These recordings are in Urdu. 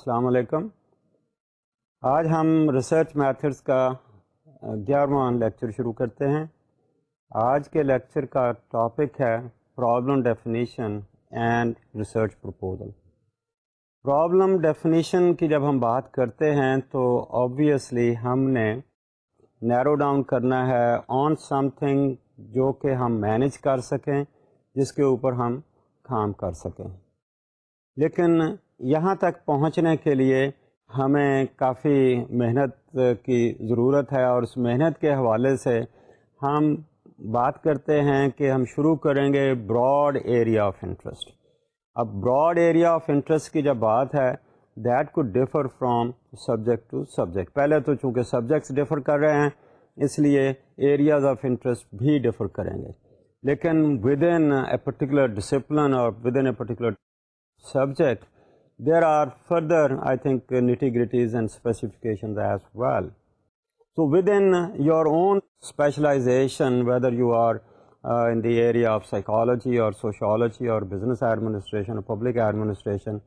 السلام علیکم آج ہم ریسرچ میتھڈس کا گیارہواں لیکچر شروع کرتے ہیں آج کے لیکچر کا ٹاپک ہے problem definition and research proposal problem definition کی جب ہم بات کرتے ہیں تو آبویسلی ہم نے نیرو ڈاؤن کرنا ہے آن سم تھنگ جو کہ ہم مینج کر سکیں جس کے اوپر ہم کام کر سکیں لیکن یہاں تک پہنچنے کے لیے ہمیں کافی محنت کی ضرورت ہے اور اس محنت کے حوالے سے ہم بات کرتے ہیں کہ ہم شروع کریں گے براڈ ایریا آف انٹرسٹ اب براڈ ایریا آف انٹرسٹ کی جب بات ہے دیٹ کو differ from subject to subject پہلے تو چونکہ سبجیکٹس ڈفر کر رہے ہیں اس لیے ایریاز آف انٹرسٹ بھی ڈفر کریں گے لیکن within a particular discipline اور within a particular subject there are further I think nitty gritties and specifications as well so within your own specialisation whether you are in the area of psychology اور سوشالوجی اور بزنس ایڈمنسٹریشن اور پبلک ایڈمنسٹریشن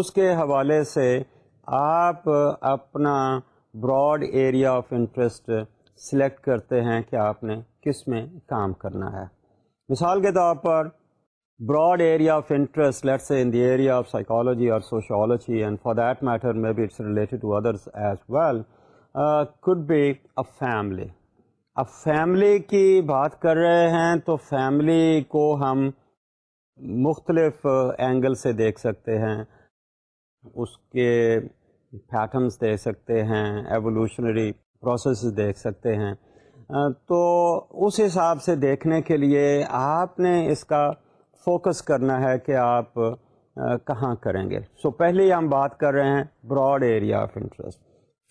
اس کے حوالے سے آپ اپنا broad area of interest select کرتے ہیں کہ آپ نے کس میں کام کرنا ہے مثال کے طور پر broad area of interest let's a in the area of psychology اور sociology and for that matter maybe it's related to others as well could be a family اب فیملی کی بات کر رہے ہیں تو فیملی کو ہم مختلف اینگل سے دیکھ سکتے ہیں اس کے پیٹرنس دیکھ سکتے ہیں ایولیوشنری پروسیسز دیکھ سکتے ہیں تو اس حساب سے دیکھنے کے لیے آپ نے اس کا فوکس کرنا ہے کہ آپ کہاں کریں گے سو پہلے ہم بات کر رہے ہیں broad area of interest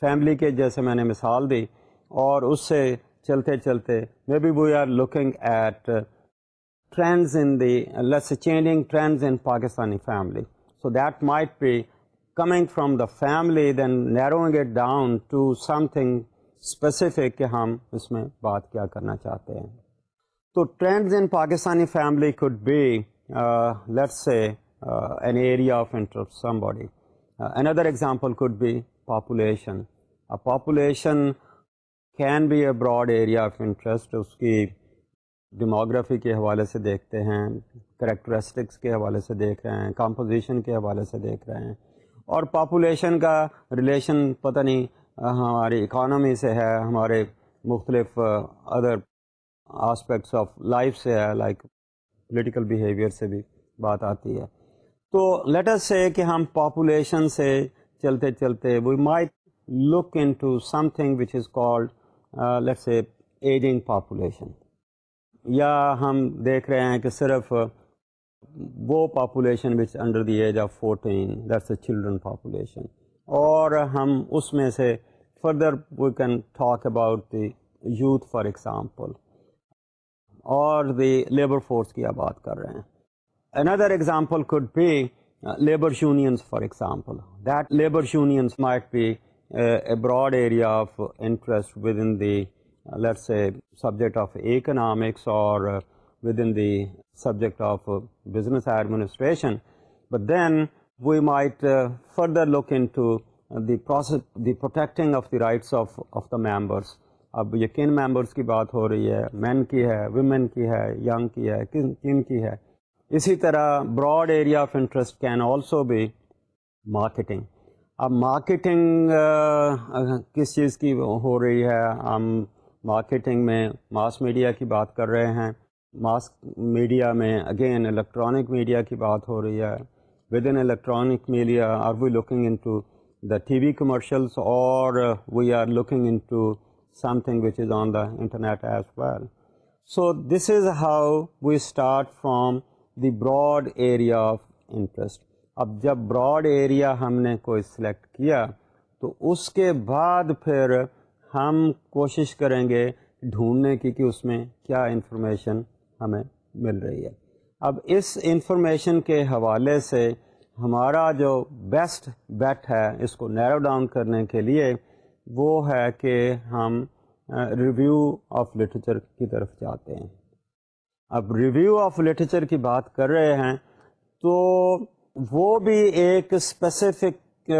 family کے جیسے میں نے مثال دی اور اس سے چلتے چلتے may be we are looking at trends in the less changing trends in Pakistani family so that might be coming from the family then narrowing it down to something specific کہ ہم اس میں بات کیا کرنا چاہتے ہیں تو trends in Pakistani family could be سے an area of interest some body another example could be population population can be a broad area of interest اس کی ڈیموگرافی کے حوالے سے دیکھتے ہیں کریکٹرسٹکس کے حوالے سے دیکھ رہے ہیں کمپوزیشن کے حوالے سے دیکھ رہے ہیں اور پاپولیشن کا ریلیشن پتہ نہیں ہماری اکانومی سے ہے ہمارے مختلف other uh, aspects of life سے ہے لائک پولیٹیکل بیہیویئر سے بھی بات آتی ہے تو لیٹس سے کہ ہم پاپولیشن سے چلتے چلتے we look into something which is called let's a ageing population یا ہم دیکھ رہے ہیں کہ صرف وہ population which under the age of fourteen that's a children population اور ہم اس میں سے further we can talk about the youth for example اور دی لیبر فورس کی آپ بات کر رہے ہیں another example could be labour unions for example that labour unions might be a broad area of interest within the let's a subject of economics اور within the subject of business administration but then we might further look into the process the protecting of the rights of of the members اب یقین ممبرس کی بات ہو رہی ہے مین کی ہے ویمن کی ہے ینگ کی ہے کن کی ہے اسی طرح broad area of interest can also be marketing اب مارکیٹنگ کس چیز کی ہو رہی ہے ہم مارکیٹنگ میں ماس میڈیا کی بات کر رہے ہیں ماس میڈیا میں اگین الیکٹرانک میڈیا کی بات ہو رہی ہے within electronic media are we looking into the TV commercials اور we are looking into something which is on the internet as well so this is how we start from the broad area of interest اب جب براڈ ایریا ہم نے کوئی سلیکٹ کیا تو اس کے بعد پھر ہم کوشش کریں گے ڈھونڈنے کی کہ اس میں کیا انفارمیشن ہمیں مل رہی ہے اب اس انفارمیشن کے حوالے سے ہمارا جو بیسٹ بیٹ ہے اس کو نیرو ڈاؤن کرنے کے لیے وہ ہے کہ ہم ریویو آف لٹریچر کی طرف جاتے ہیں اب ریویو آف لٹریچر کی بات کر رہے ہیں تو وہ بھی ایک اسپیسیفک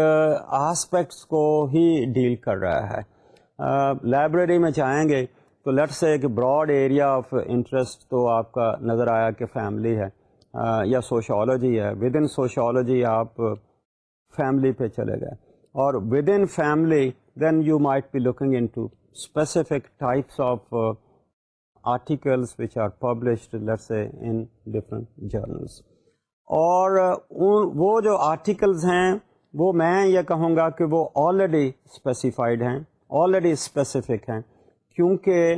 آسپیکٹس کو ہی ڈیل کر رہا ہے لائبریری میں چاہیں گے تو لیٹس ایک براڈ ایریا آف انٹرسٹ تو آپ کا نظر آیا کہ فیملی ہے یا سوشالوجی ہے ود ان سوشالوجی آپ فیملی پہ چلے گئے اور within family then you might be looking into specific types of articles which are published in different journals اور uh, وہ جو آرٹیکلز ہیں وہ میں یہ کہوں گا کہ وہ آلریڈی اسپیسیفائڈ ہیں آلریڈی اسپیسیفک ہیں کیونکہ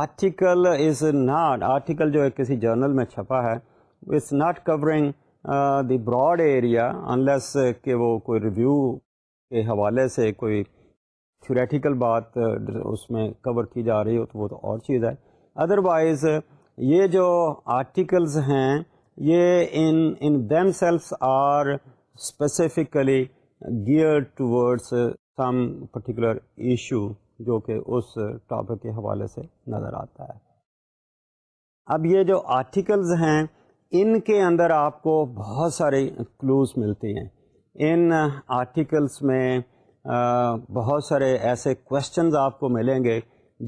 آرٹیکل از ناٹ آرٹیکل جو کسی جرنل میں چھپا ہے it's not covering the broad area unless کہ وہ کوئی ریویو کے حوالے سے کوئی تھیوریٹیکل بات اس میں کور کی جا رہی ہو تو وہ تو اور چیز ہے ادروائز یہ جو آرٹیکلز ہیں یہ in in themselves are specifically گیئر ٹورڈس سم پرٹیکولر ایشو جو کہ اس ٹاپک کے حوالے سے نظر آتا ہے اب یہ جو آرٹیکلز ہیں ان کے اندر آپ کو بہت سارے کلوز ملتی ہیں ان آرٹیکلس میں بہت سارے ایسے کوشچنز آپ کو ملیں گے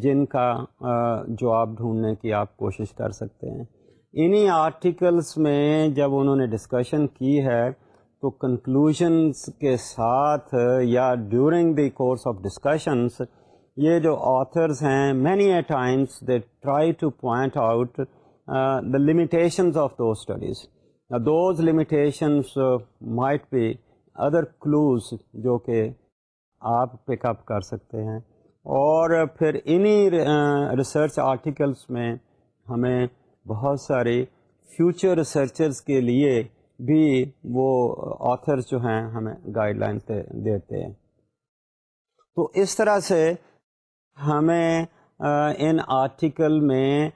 جن کا جواب ڈھونڈنے کی آپ کوشش کر سکتے ہیں انہی آرٹیکلس میں جب انہوں نے ڈسکشن کی ہے تو کنکلوژنس کے ساتھ یا during the course of discussions یہ جو آتھرز ہیں many a times they try to point out the limitations of do studies those limitations might be other clues جو کہ آپ پک اپ کر سکتے ہیں اور پھر انہی ریسرچ آرٹیکلس میں ہمیں بہت سارے فیوچر ریسرچرز کے لیے بھی وہ آتھرس جو ہیں ہمیں گائیڈ لائن دیتے ہیں تو اس طرح سے ہمیں ان آرٹیکل میں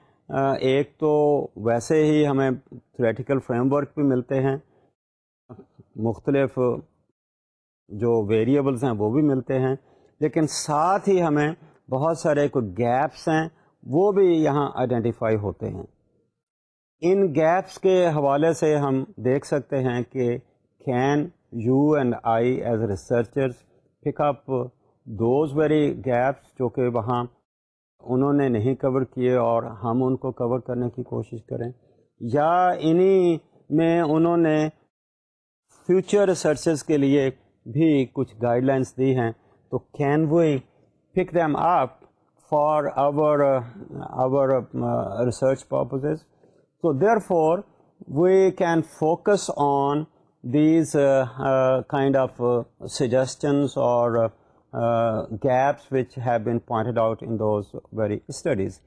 ایک تو ویسے ہی ہمیں تھریٹیکل فریم ورک بھی ملتے ہیں مختلف جو ویریبلس ہیں وہ بھی ملتے ہیں لیکن ساتھ ہی ہمیں بہت سارے کوئی گیپس ہیں وہ بھی یہاں آئیڈینٹیفائی ہوتے ہیں ان گیپس کے حوالے سے ہم دیکھ سکتے ہیں کہ can you and I as researchers pick up those very gaps جو کہ وہاں انہوں نے نہیں کور کیے اور ہم ان کو کور کرنے کی کوشش کریں یا انہی میں انہوں نے فیوچر ریسرچز کے لیے بھی کچھ گائیڈ لائنس دی ہیں تو can we pick them up for our our research purposes so therefore we can focus on these kind of suggestions اور gaps which have been pointed out in those very studies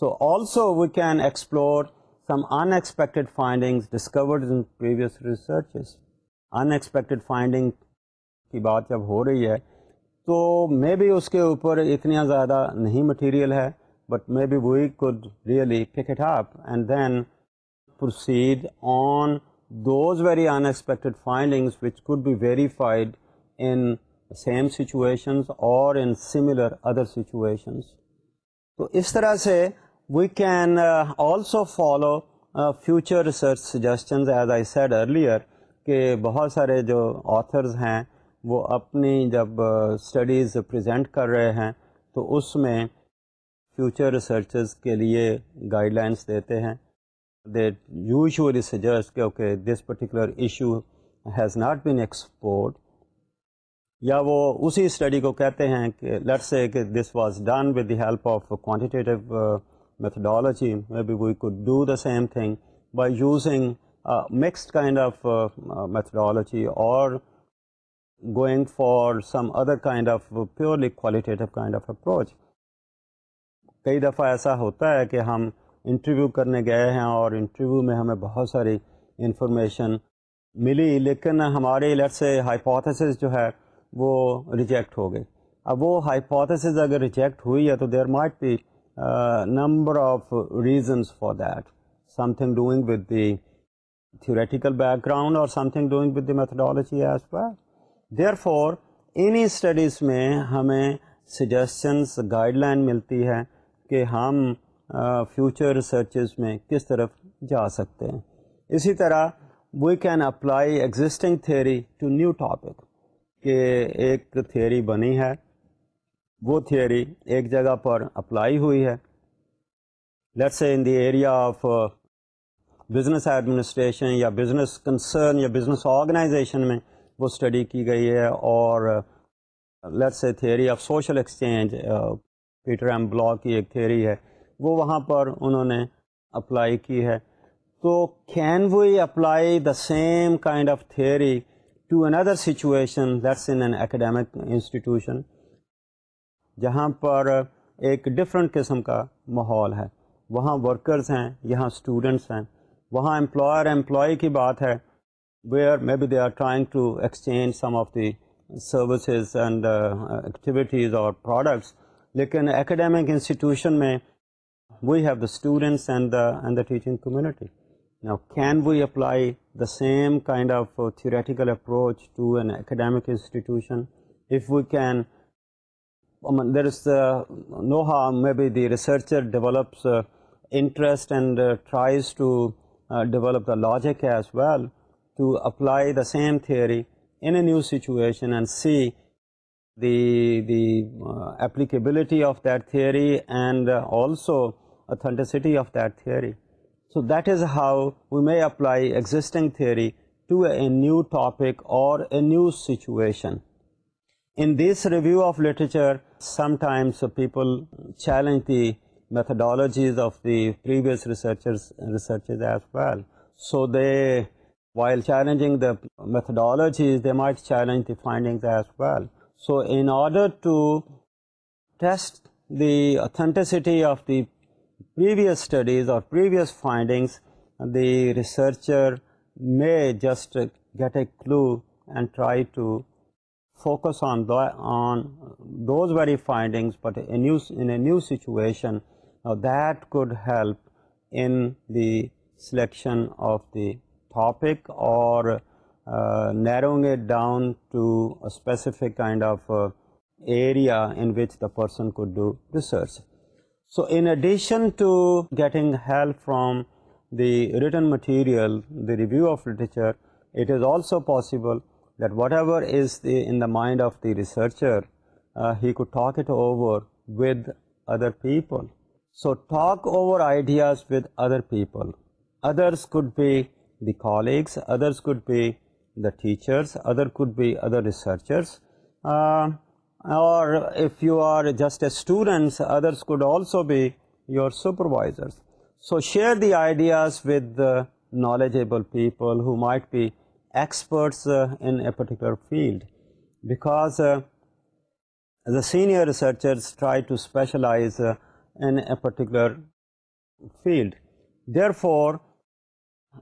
so also we can explore some expected findings discovered in previous researches unexpected finding کی بات جب ہو رہی ہے تو مے بی اس کے اوپر اتنا زیادہ نہیں مٹیریل ہے but may be we could really pick it up and then proceed on those very unexpected findings which could be verified in same situations اور ان سملر ادر سچویشنز تو اس طرح سے we can also follow future research suggestions as I said earlier کہ بہت سارے جو آتھرز ہیں وہ اپنی جب اسٹڈیز پریزنٹ کر رہے ہیں تو اس میں فیوچر ریسرچز کے لیے گائیڈ لائنس دیتے ہیں they usually suggest okay this particular issue has not been explored یا وہ اسی اسٹڈی کو کہتے ہیں کہ سے کہ this was done with the help of quantitative methodology may be we could do the same thing by using mixed kind of methodology اور going for some other kind of purely qualitative kind of approach کئی دفعہ ایسا ہوتا ہے کہ ہم انٹرویو کرنے گئے ہیں اور انٹرویو میں ہمیں بہت ساری انفارمیشن ملی لیکن ہمارے لیٹ سے ہائپوتھسز جو ہے وہ ریجیکٹ ہو گئی اب وہ ہائپوتھسز اگر ریجیکٹ ہوئی ہے تو there might be number of reasons for that something doing with the theoretical background اور something doing with the methodology as well therefore انہیں اسٹڈیز میں ہمیں سجیشنس گائڈ لائن ملتی ہے کہ ہم فیوچر ریسرچز میں کس طرف جا سکتے ہیں اسی طرح we can apply existing theory to new topic کہ ایک تھیوری بنی ہے وہ تھیوری ایک جگہ پر اپلائی ہوئی ہے let's in the area of business administration یا بزنس کنسرن یا بزنس آرگنائزیشن میں وہ اسٹڈی کی گئی ہے اور let's a theory of social exchange Peter M Blau کی ایک تھیوری ہے وہ وہاں پر انہوں نے اپلائی کی ہے تو can we apply the same kind of theory to another situation let's in an academic institution جہاں پر ایک ڈفرینٹ قسم کا ماحول ہے وہاں ورکرز ہیں یہاں اسٹوڈنٹس ہیں وہاں امپلائر امپلائی کی بات ہے where maybe they are trying to exchange some of the services and uh, activities or products. Like in academic institution, we have the students and the teaching community. Now, can we apply the same kind of uh, theoretical approach to an academic institution? If we can, I mean, there is uh, no harm. Maybe the researcher develops interest and tries to develop the logic as well to apply the same theory in a new situation and see the uh, applicability of that theory and uh, also authenticity of that theory. So that is how we may apply existing theory to a new topic or a new situation. In this review of literature, sometimes people challenge the methodologies of the previous researchers as well. So they while challenging the methodologies, they might challenge the findings as well. So in order to test the authenticity of the previous studies or previous findings, the researcher may just get a clue and try to focus on those very findings, but in a new situation. Now that could help in the selection of the topic اور narrowing it down to specific kind of area in which the person search so in addition to getting help from the written material the review of literature it is also possible that whatever is in the mind of the researcher he could talk it over with other people so talk over ideas with other people others could بھی the colleagues, others could be the teachers, other could be other researchers, uh, or if you are just a student, others could also be your supervisors. So share the ideas with the knowledgeable people who might be experts uh, in a particular field, because uh, the senior researchers try to specialize in a particular field. Therefore,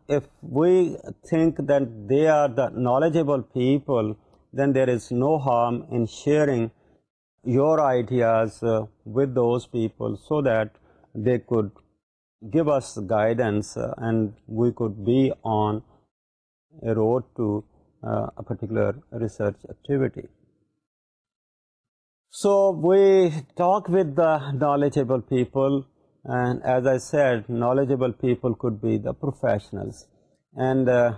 if we think that they are the knowledgeable people, then there is no harm in sharing your ideas uh, with those people so that they could give us guidance uh, and we could be on a road to uh, a particular research activity. So we talk with the knowledgeable people and as I said, knowledgeable people could be the professionals, and uh,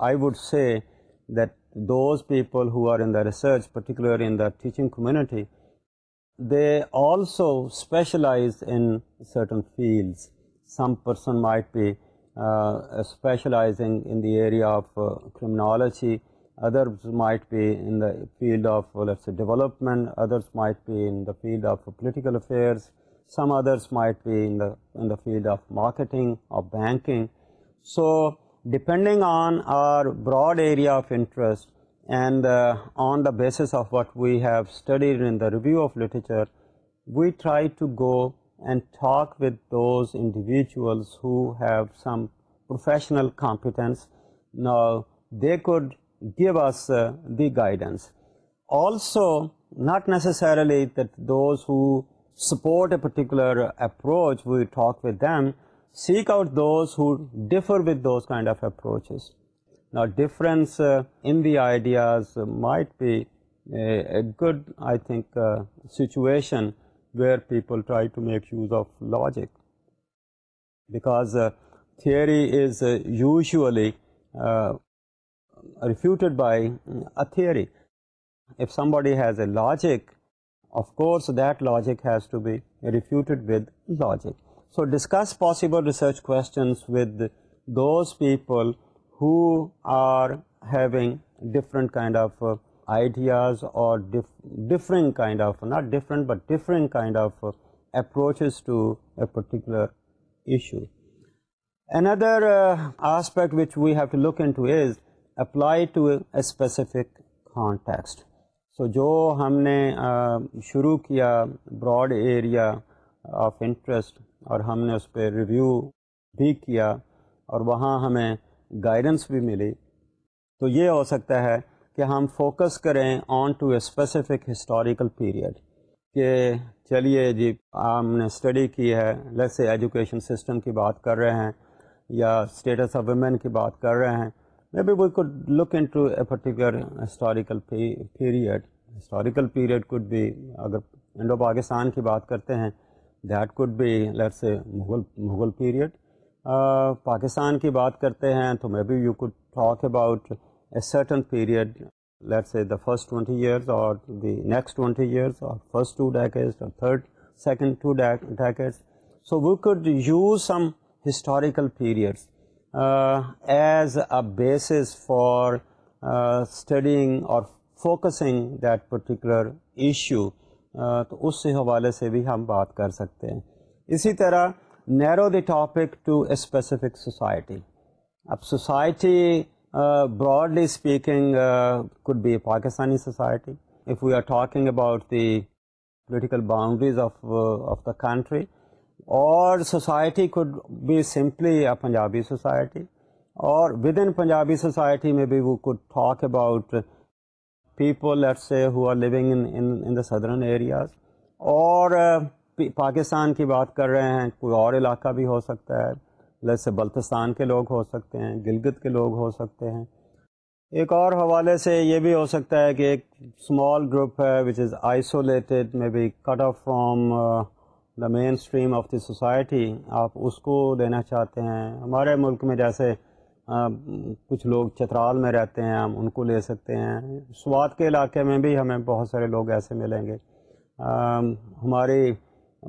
I would say that those people who are in the research, particularly in the teaching community, they also specialize in certain fields. Some person might be uh, specializing in the area of uh, criminology, others might be in the field of, let's say, development, others might be in the field of political affairs, some others might be in the field of marketing or banking. So depending on our broad area of interest and uh, on the basis of what we have studied in the review of literature, we try to go and talk with those individuals who have some professional competence. Now, they could give us uh, the guidance. Also, not necessarily that those who support a particular approach, we talk with them, seek out those who differ with those kind of approaches. Now, difference uh, in the ideas uh, might be a good, I think, uh, situation where people try to make use of logic, because theory is usually refuted by mm, a theory. If somebody has a logic of course, that logic has to be refuted with logic. So discuss possible research questions with those people who are having different kind of uh, ideas or different kind of uh, approaches to a particular issue. Another uh, aspect which we have to look into is apply to a specific context. سو جو ہم نے شروع کیا براڈ ایریا آف انٹرسٹ اور ہم نے اس پہ ریویو بھی کیا اور وہاں ہمیں گائیڈنس بھی ملی تو یہ ہو سکتا ہے کہ ہم فوکس کریں on to a specific historical period کہ چلیے جی ہم نے اسٹڈی کی ہے لیسے ایجوکیشن سسٹم کی بات کر رہے ہیں یا اسٹیٹس آف ویمن کی بات کر رہے ہیں may be we could look into a particular historical period historical period could بھی اگر اینڈ او پاکستان کی بات کرتے ہیں that could beats a Mughal period Pakistan کی بات کرتے ہیں تو may be you could talk about a certain period let us the first twenty years اور دی نیکسٹ ٹونٹی ایئرز اور first two decades third second ٹوکیٹ so we could use some historical periods as basis for studying اور فوکسنگ دیٹ پرٹیکولر ایشو تو اس سے حوالے سے بھی ہم بات کر سکتے ہیں اسی طرح narrow the topic to a specific society اب society broadly speaking could be a Pakistani society if we are talking about the political boundaries of of the country اور society could be simply Punjabi society اور ود ان پنجابی سوسائٹی میں بی وہ could talk about people at say living in the southern areas اور پاکستان uh, کی بات کر رہے ہیں کوئی اور علاقہ بھی ہو سکتا ہے جیسے بلتستان کے لوگ ہو سکتے ہیں گلگت کے لوگ ہو سکتے ہیں ایک اور حوالے سے یہ بھی ہو سکتا ہے کہ ایک اسمال گروپ ہے which is isolated may be cut off from the mainstream of the society آپ اس کو لینا چاہتے ہیں ہمارے ملک میں جیسے کچھ لوگ چترال میں رہتے ہیں ہم ان کو لے سکتے ہیں سوات کے علاقے میں بھی ہمیں بہت سارے لوگ ایسے ملیں گے ہماری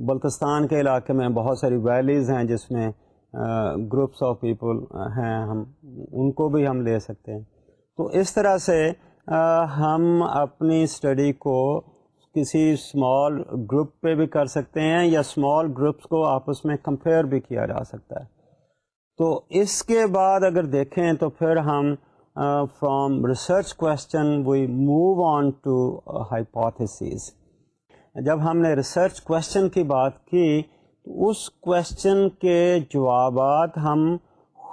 بلتستان کے علاقے میں بہت ساری ویلیز ہیں جس میں گروپس آف پیپل ہیں ہم ان کو بھی ہم لے سکتے ہیں تو اس طرح سے ہم اپنی اسٹڈی کو کسی اسمال گروپ پہ بھی کر سکتے ہیں یا اسمال گروپس کو آپس میں کمپیئر بھی کیا جا سکتا ہے تو اس کے بعد اگر دیکھیں تو پھر ہم from research question we move on to hypothesis جب ہم نے ریسرچ کوشچن کی بات کی تو اس کوشچن کے جوابات ہم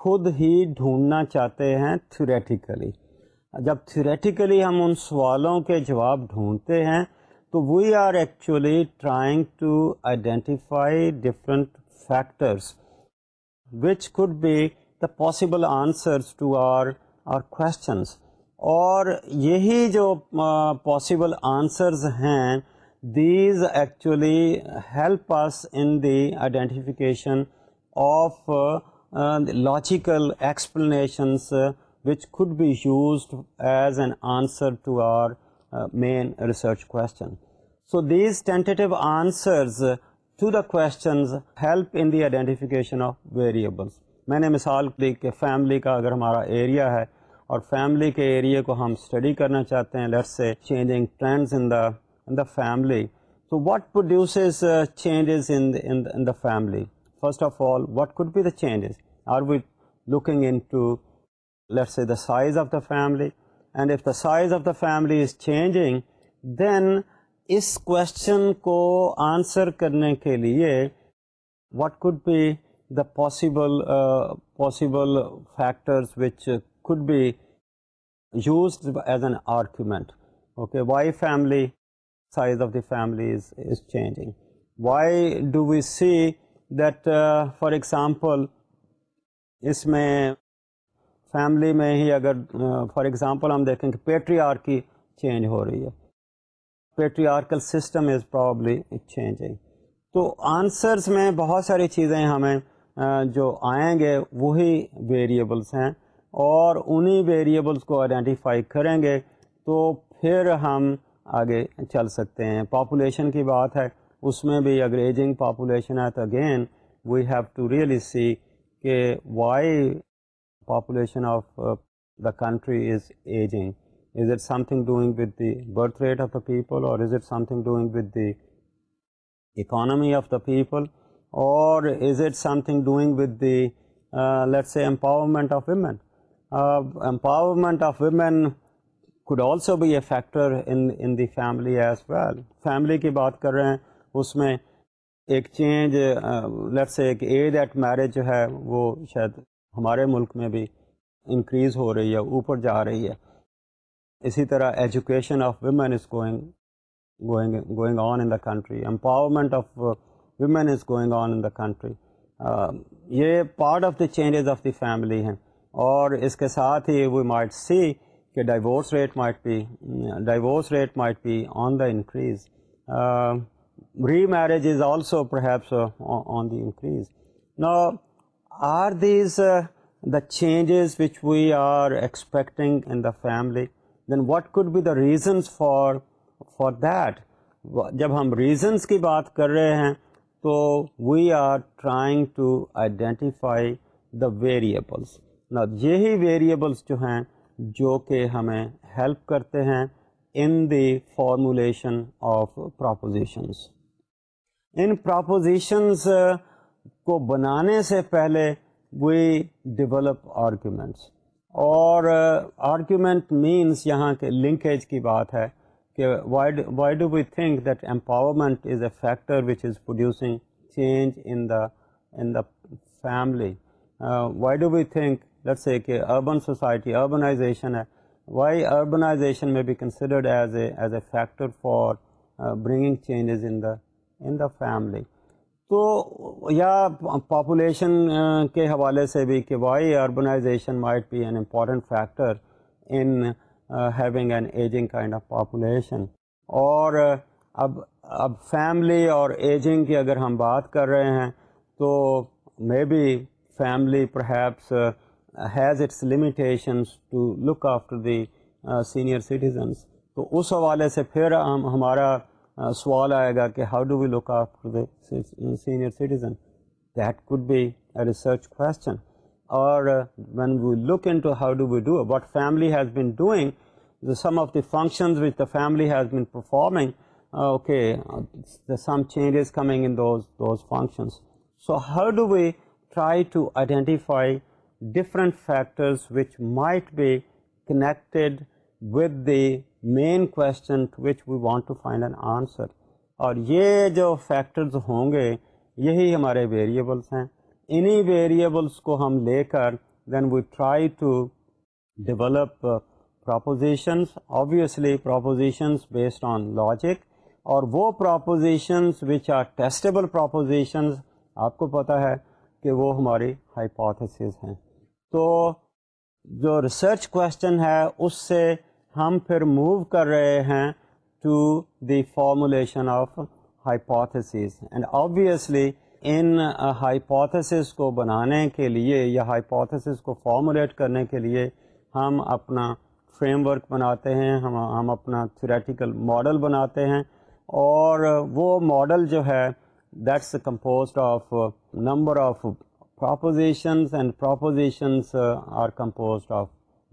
خود ہی ڈھونڈنا چاہتے ہیں تھیوریٹیکلی جب تھیوریٹیکلی ہم ان سوالوں کے جواب ڈھونڈتے ہیں تو we are actually trying to identify different factors which could be the possible answers to our our questions اور یہی جو پاسبل آنسرز ہیں these actually help us in the identification of logical explanations which could be used as an answer to our main research کو میں نے مثال دی کہ فیملی کا اگر ہمارا ایریا ہے اور فیملی کے ایریے کو ہم اسٹڈی کرنا چاہتے ہیں family so what produces first of all what could be the changes are we looking say the size of the family and if the size of the family is changing then اس کوشچن کو آنسر کرنے کے لیے what could be the possible possible factors which could be used as an argument okay why family size of the family why do we see that for example اس میں فیملی میں ہی اگر فار ایگزامپل ہم دیکھیں کہ پیٹری آرکی چینج ہو رہی ہے patriarchal system is probably changing تو آنسرس میں بہت ساری چیزیں ہمیں جو آئیں گے وہی ویریبلس ہیں اور انہی ویریبلس کو آئیڈینٹیفائی کریں گے تو پھر ہم آگے چل سکتے ہیں پاپولیشن کی بات ہے اس میں بھی اگر ایجنگ پاپولیشن ہے تو again we have to really see کہ why population of the country is ageing is it something doing with the birth rate of the people اور is it something doing with the economy of the people اور is it something doing a empowerment of women empowerment of women also be a factor in the family as well family کی بات کر رہے ہیں اس میں ایک چینج ایک ایج ایٹ میرج جو ہے وہ شاید ہمارے ملک میں بھی انکریز ہو رہی ہے اوپر جا رہی ہے اسی طرح education of women is going going going on in the country empowerment of women is going on in the country یہ part of the changes of the family ہیں اور اس کے ساتھ ہی وی مائٹ سی کہ divorce rate might be divorce rate might be on the increase remarriage is also perhaps on the increase نا are these the changes which we are expecting in the family then what could be the reasons for for that جب ہم ریزنس کی بات کر رہے ہیں تو we are trying to identify the variables یہی ویریبلس جو ہیں جو کہ ہمیں ہیلپ کرتے ہیں in the formulation of propositions ان پراپوزیشنز کو بنانے سے پہلے وی ڈیولپ آرگیومنٹس اور آرگیومنٹ مینس یہاں کے لنکیج کی بات ہے کہ why do we think that empowerment is a factor which is producing change in the in the family why do we think کہ اربن سوسائٹی اربنائزیشن ہے وائی اربنائزیشن میں be considered as a as a factor for bringing changes in the in the family تو یا پاپولیشن کے حوالے سے بھی کہ why urbanisation might be an important factor in having an ageing kind of population اور اب اب فیملی اور ایجنگ کی اگر ہم بات کر رہے ہیں تو may be family per heaps has its limitations to look after the senior citizens تو اس حوالے سے پھر ہم ہمارا سوال آئے گا کہ how do we look the senior citizen that could be a research question اور when we look into how do we do what family has been doing some of the functions which the family has been performing okay some changes coming in those those functions so how do we try to identify different factors which might be connected with the main question which we want to find an answer اور یہ جو فیکٹرز ہوں گے یہی ہمارے ویریبلس ہیں انہی ویریبلس کو ہم لے کر then we try to develop propositions obviously propositions based on logic اور وہ propositions which are testable propositions آپ کو پتہ ہے کہ وہ ہماری ہائپوتھس ہیں تو جو ریسرچ کوشچن ہے اس سے ہم پھر موو کر رہے ہیں to the formulation of hypothesis and obviously in hypothesis uh, کو بنانے کے لیے یا ہائیپوتھیس کو فارمولیٹ کرنے کے لیے ہم اپنا فریم ورک بناتے ہیں ہم ہم اپنا تھیوریٹیکل ماڈل بناتے ہیں اور وہ ماڈل جو ہے that's composed of number of propositions and propositions are composed of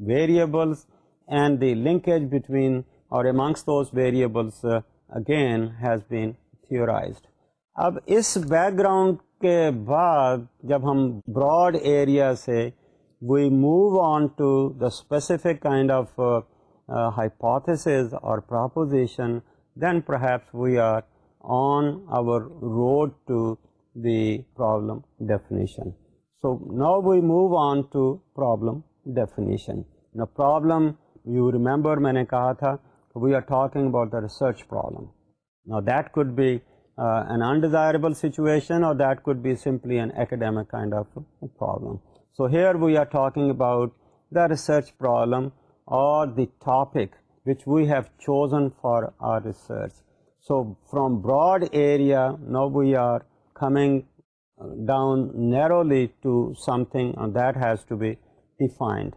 variables and the linkage between اور amongst those variables again has been theorized اب اس بیک گراؤنڈ کے بعد جب ہم براڈ ایریا سے we move on to the specific kind of hypotheses اور proposition then perhaps we are on our road to the problem definition so now we move on to problem definition now problem you remember میں نے کہا تھا we are talking about the research problem that could be an undesirable situation اور that could be simply an academic kind of problem so here we are talking about the research problem اور the topic which we have chosen for our research so from broad area now we are coming down narrowly to something that has to be defined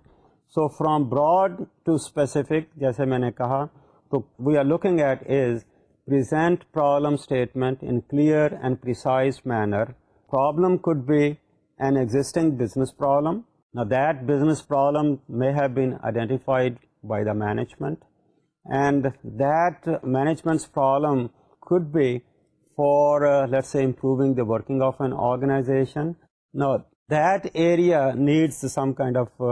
so from broad to specific جیسے میں نے کہا تو we are looking at is present problem statement in clear and precise manner problem could be an existing business problem نا that business problem may have been identified by the management and that management's problem could be for let's improving the working of an organization نا that area needs some kind of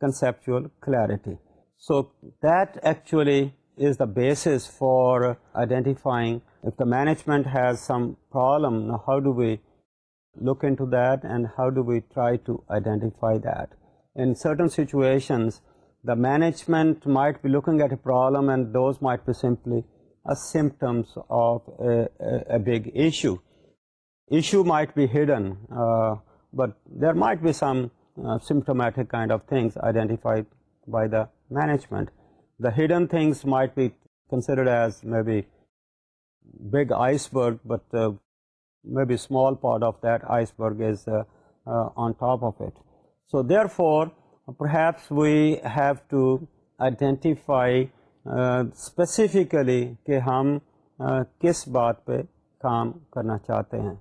conceptual clarity. So that actually is the basis for identifying if the management has some problem. Now how do we look into that and how do we try to identify that? In certain situations, the management might be looking at a problem and those might be simply a symptoms of a big issue. Issue might be hidden, uh, but there might be some symptomatic kind of things identify by the management the hidden things might be considered as may be big iceberg but may be small part of that iceberg is on top of it so they are four perhaps we have to identify specifically کہ ہم uh, کس بات پہ کام کرنا چاہتے ہیں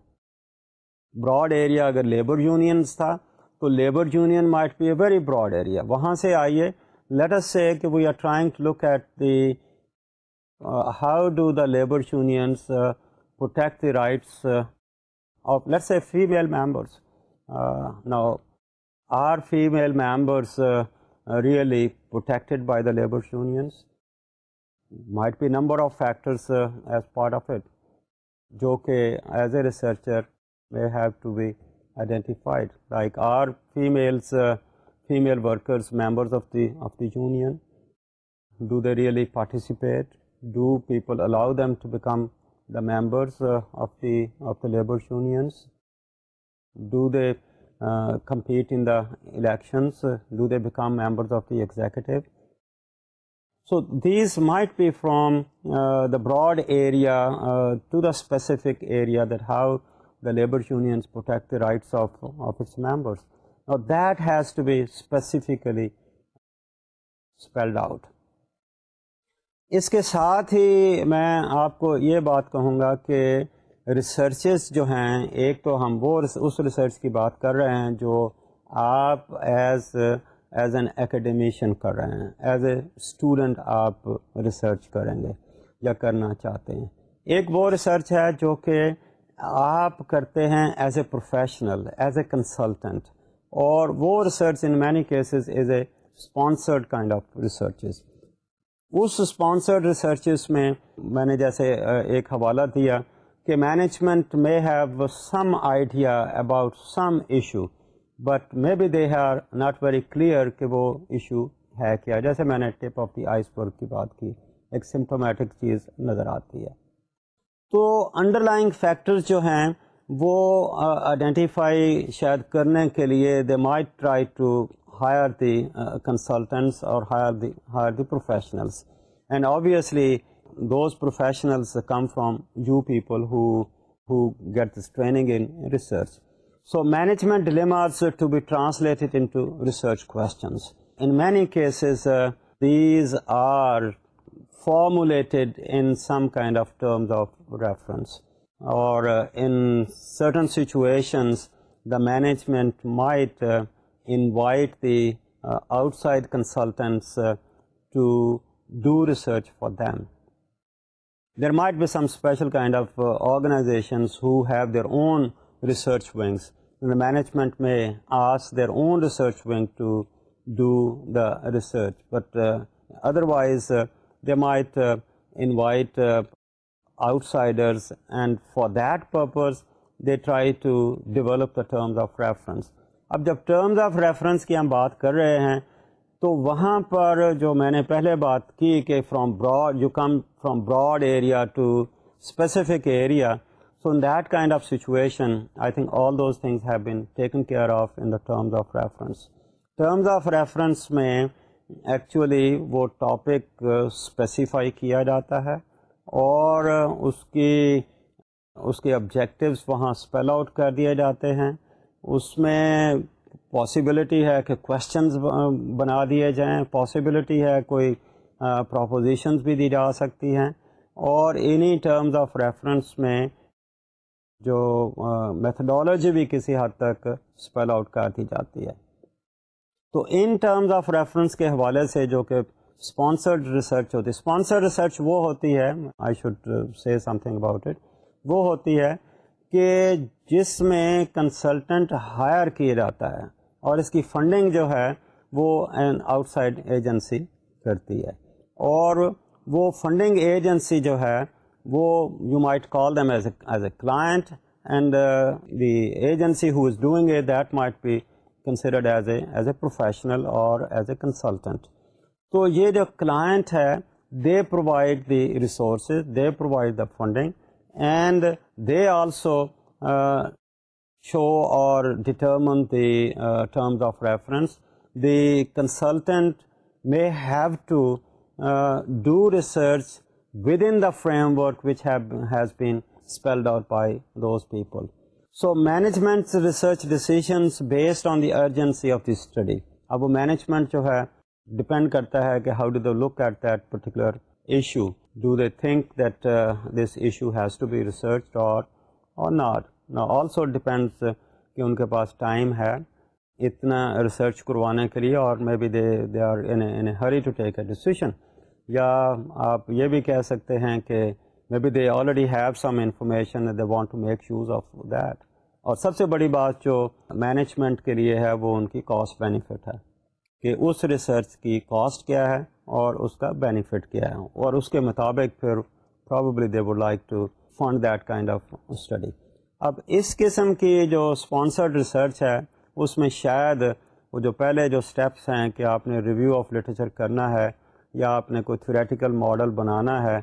براڈ ایریا اگر لیبر یونینس تھا تو labour union might be a very broad area وہاں سے آئیے لیٹس سے کہ we are trying to look at the how do the labour unions protect the rights of a female members now are female members really protected by the labour unions might be number of factors as part of it جو کہ as a researcher identified, like are females, uh, female workers members of the union? Do they really participate? Do people allow them to become the members uh, of the labor unions? Do they uh, compete in the elections? Do they become members of the executive? So these might be from the broad area to the specific area, that how the labour unions protect rights rights of its members. اور that has to be specifically spelled out اس کے ساتھ ہی میں آپ کو یہ بات کہوں گا کہ ریسرچز جو ہیں ایک تو ہم وہ اس ریسرچ کی بات کر رہے ہیں جو آپ ایز ایز این اکیڈیمیشین کر رہے ہیں ایز اے اسٹوڈنٹ آپ ریسرچ کریں گے یا کرنا چاہتے ہیں ایک وہ ریسرچ ہے جو کہ آپ کرتے ہیں as a professional as a consultant اور وہ research in many cases is a sponsored kind of researches اس اسپانسرڈ ریسرچز میں میں نے جیسے ایک حوالہ دیا کہ management may have some idea about some issue but may be they are not very clear کہ وہ ایشو ہے کیا جیسے میں نے tip of the iceberg کی بات کی ایک سمٹومیٹک چیز نظر آتی ہے تو انڈر لائنگ فیکٹر جو ہیں وہ آئیڈینٹیفائی شاید کرنے کے لیے they might try to hire the consultants اور hire the hire the professionals and obviously those professionals come from you people who who get this training in research so management dilemmas to be translated into research questions in many cases these are formulated in some kind of terms of reference, or uh, in certain situations the management might uh, invite the uh, outside consultants to do research for them. There might be some special kind of organizations who have their own research wings. The management may ask their own research wing to do the research, but otherwise they may annoyed and for the purpose they ٹ ٹ ٹرائی ٹو ڈیلپ اب جب ٹرس کی ہم بات کر رہے ہیں تو وہاں پر جو میں نے پہلے بات کی کہ from you come from broad area to specific area so that kind of situation I think all those things میں ایکچولی وہ ٹاپک اسپیسیفائی uh, کیا جاتا ہے اور uh, اس کی اس کے آبجیکٹیوز وہاں اسپیل آؤٹ کر دیے جاتے ہیں اس میں پاسیبلٹی ہے کہ کوشچنز uh, بنا دیے جائیں پاسیبلٹی ہے کوئی پروپوزیشنز بھی دی جا سکتی ہیں اور انہی ٹرمز آف ریفرنس میں جو میتھڈالوجی بھی کسی حد تک اسپیل آؤٹ کر دی جاتی ہے تو ان ٹرمز آف ریفرنس کے حوالے سے جو کہ اسپانسرڈ ریسرچ ہوتی ہے اسپانسرڈ ریسرچ وہ ہوتی ہے I should say something about it وہ ہوتی ہے کہ جس میں کنسلٹنٹ ہائر کیا جاتا ہے اور اس کی فنڈنگ جو ہے وہ این آؤٹ سائڈ ایجنسی کرتی ہے اور وہ فنڈنگ ایجنسی جو ہے وہ you might call them as as a client and the agency who is doing a that might be considered as a as a professional اور ایز اے کنسلٹنٹ تو یہ جو کلائنٹ ہے they provide the resources they provide the funding and they also show اور determine the terms of reference the consultant may have to do research within the framework which has been spelled out by those people so management research decisions based on the urgency of the study اب وہ مینجمنٹ جو ہے ڈپینڈ کرتا ہے کہ how do the look at that particular issue do they think that this issue has to be research out اور ڈپینڈس کہ ان کے پاس ٹائم ہے اتنا ریسرچ کروانے کے لیے اور may be they they are hurry to take a decision یا آپ یہ بھی کہہ سکتے ہیں کہ maybe be they already have some information they want to make use of that اور سب سے بڑی بات جو مینجمنٹ کے لیے ہے وہ ان کی کاسٹ بینیفٹ ہے کہ اس ریسرچ کی کاسٹ کیا ہے اور اس کا بینیفٹ کیا ہے اور اس کے مطابق پھر probably they would like to fund that kind of study اب اس قسم کی جو اسپانسرڈ ریسرچ ہے اس میں شاید وہ جو پہلے جو اسٹیپس ہیں کہ آپ نے ریویو آف لٹریچر کرنا ہے یا آپ نے کوئی تھیوریٹیکل ماڈل بنانا ہے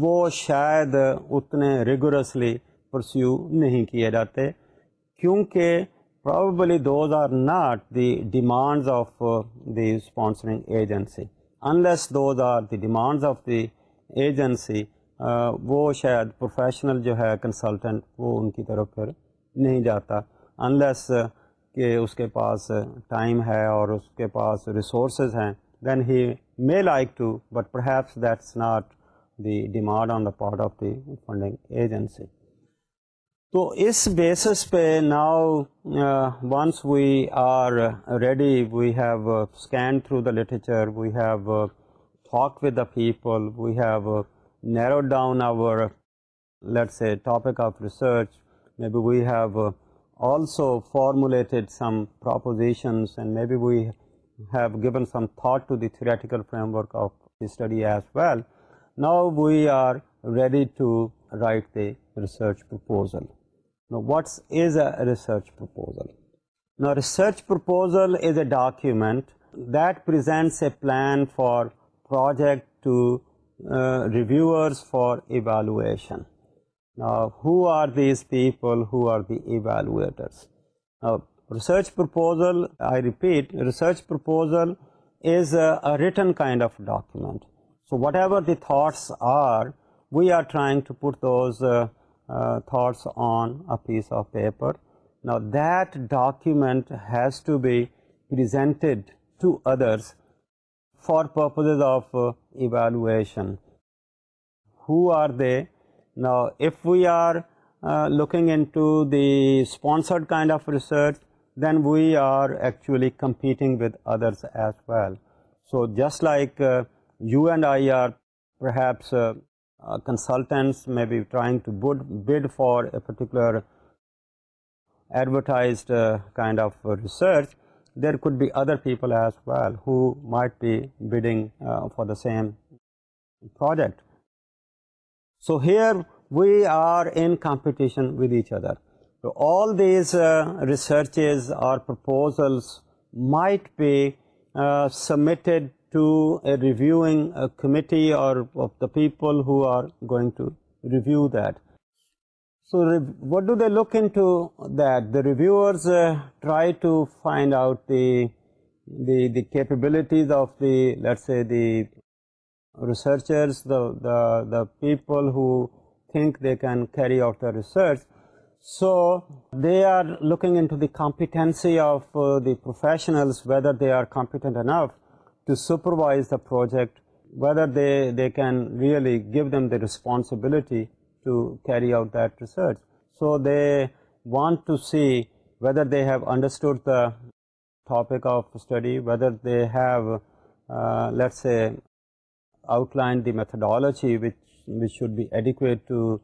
وہ شاید اتنے ریگورسلی پرسیو نہیں کیے جاتے کیونکہ probably those are not the demands of the sponsoring agency unless those are the demands of the agency وہ شاید پروفیشنل جو ہے کنسلٹنٹ وہ ان کی طرف پھر نہیں جاتا ان لیس کہ اس کے پاس ٹائم ہے اور اس کے پاس ریسورسز ہیں then he may like to but perhaps that's not the demand on the part of the funding agency. So, is basis pe now uh, once we are ready, we have uh, scanned through the literature, we have uh, talked with the people, we have narrowed down our, let's say, topic of research, maybe we have also formulated some propositions, and maybe we have given some thought to the theoretical framework of the study as well. Now we are ready to write the research proposal. Now what is a research proposal? Now research proposal is a document that presents a plan for project to uh, reviewers for evaluation. Now who are these people? Who are the evaluators? Now research proposal, I repeat, research proposal is a written kind of document. So whatever the thoughts are, we are trying to put those uh, uh, thoughts on a piece of paper. Now that document has to be presented to others for purposes of uh, evaluation. Who are they? Now if we are looking into the sponsored kind of research, then we are actually competing with others as well. So just like you and I are perhaps uh, uh, consultants, maybe trying to bid for a particular advertised uh, kind of research, there could be other people as well who might be bidding for the same project. So here we are in competition with each other. So all these researches or proposals might be submitted to uh, a reviewing committee or of the people who are going to review that. So what do they look into that? The reviewers uh, try to find out the capabilities of the, let's say, the researchers, the people who think they can carry out the research. So they are looking into the competency of uh, the professionals, whether they are competent enough to supervise the project, whether they can really give them the responsibility to carry out that research. So they want to see whether they have understood the topic of study, whether they have, uh, let's say, outlined the methodology which should be adequate to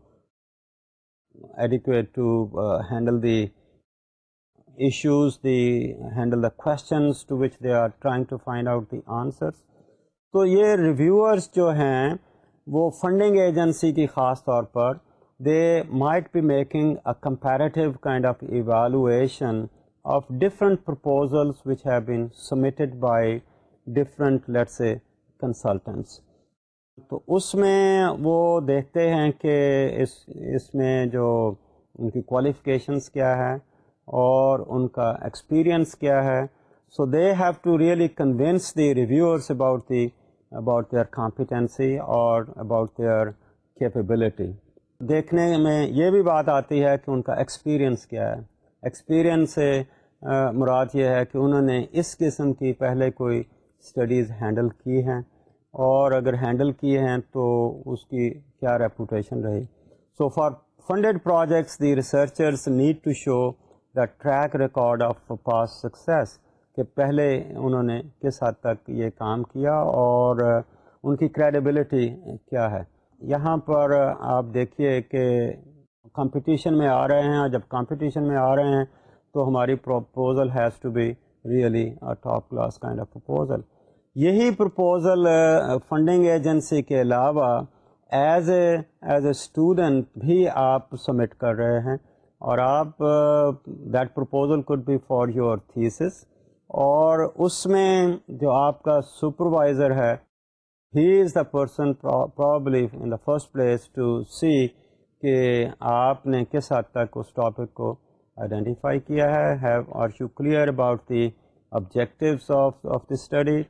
uh, handle the issues the handle the questions to find out the answers تو یہ ریویورس جو ہیں وہ فنڈنگ ایجنسی کی خاص طور پر they might be making a comparative kind of submitted of different let's different consultants تو اس میں وہ دیکھتے ہیں کہ اس میں جو ان کی کوالیفکیشنس کیا ہے اور ان کا ایکسپیرئنس کیا ہے so they have to really convince the reviewers about the about their competency اور اباؤٹ دیئر کیپیبلٹی دیکھنے میں یہ بھی بات آتی ہے کہ ان کا ایکسپیرئنس کیا ہے ایکسپیرئنس سے مراد یہ ہے کہ انہوں نے اس قسم کی پہلے کوئی اسٹڈیز ہینڈل کی ہیں اور اگر ہینڈل کیے ہیں تو اس کی کیا ریپوٹیشن رہی so for funded projects the researchers need to show the track record of past success کہ پہلے انہوں نے کس حد تک یہ کام کیا اور ان کی کریڈبلٹی کیا ہے یہاں پر آپ دیکھیے کہ کمپٹیشن میں آ رہے ہیں جب کمپٹیشن میں آ رہے ہیں تو ہماری proposal has to be really top class kind of proposal یہی پرپوزل فنڈنگ ایجنسی کے علاوہ as a as a student بھی آپ سبمٹ کر رہے ہیں اور آپ that proposal could be for your thesis اور اس میں جو آپ کا سپروائزر ہے he is the person probably in the first place to see کہ آپ نے کس حد تک اس ٹاپک کو آئیڈینٹیفائی کیا ہے have are you clear about the objectives of of the study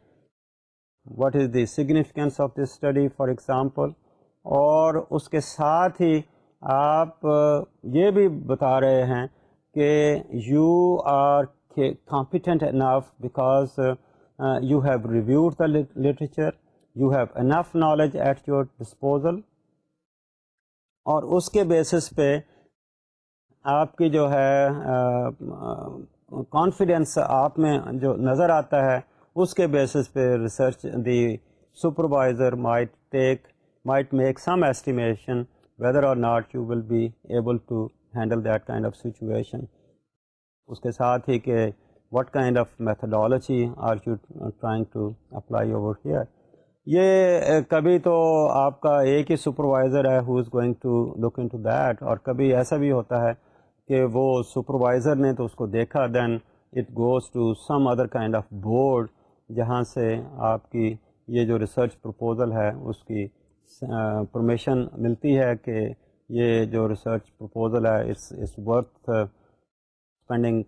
what is the significance of the study for example اور اس کے ساتھ ہی آپ یہ بھی بتا رہے ہیں کہ you are competent enough because you have reviewed the literature you have enough knowledge at your disposal اور اس کے بیسس پہ آپ کی جو ہے کانفیڈینس آپ میں جو نظر آتا ہے اس کے بیسس پہ research the supervisor might take might make some estimation whether or not you will be able to handle that kind of situation اس کے ساتھ ہی کہ what kind of methodology are you trying to apply over here یہ کبھی تو آپ کا ایک ہی سپروائزر ہے who is going to look into that اور کبھی ایسا بھی ہوتا ہے کہ وہ سپروائزر نے تو اس کو دیکھا then it goes to some other kind of board جہاں سے آپ کی یہ جو ریسرچ پرپوزل ہے اس کی پرمیشن ملتی ہے کہ یہ جو ریسرچ پرپوزل ہے it's it's worth spending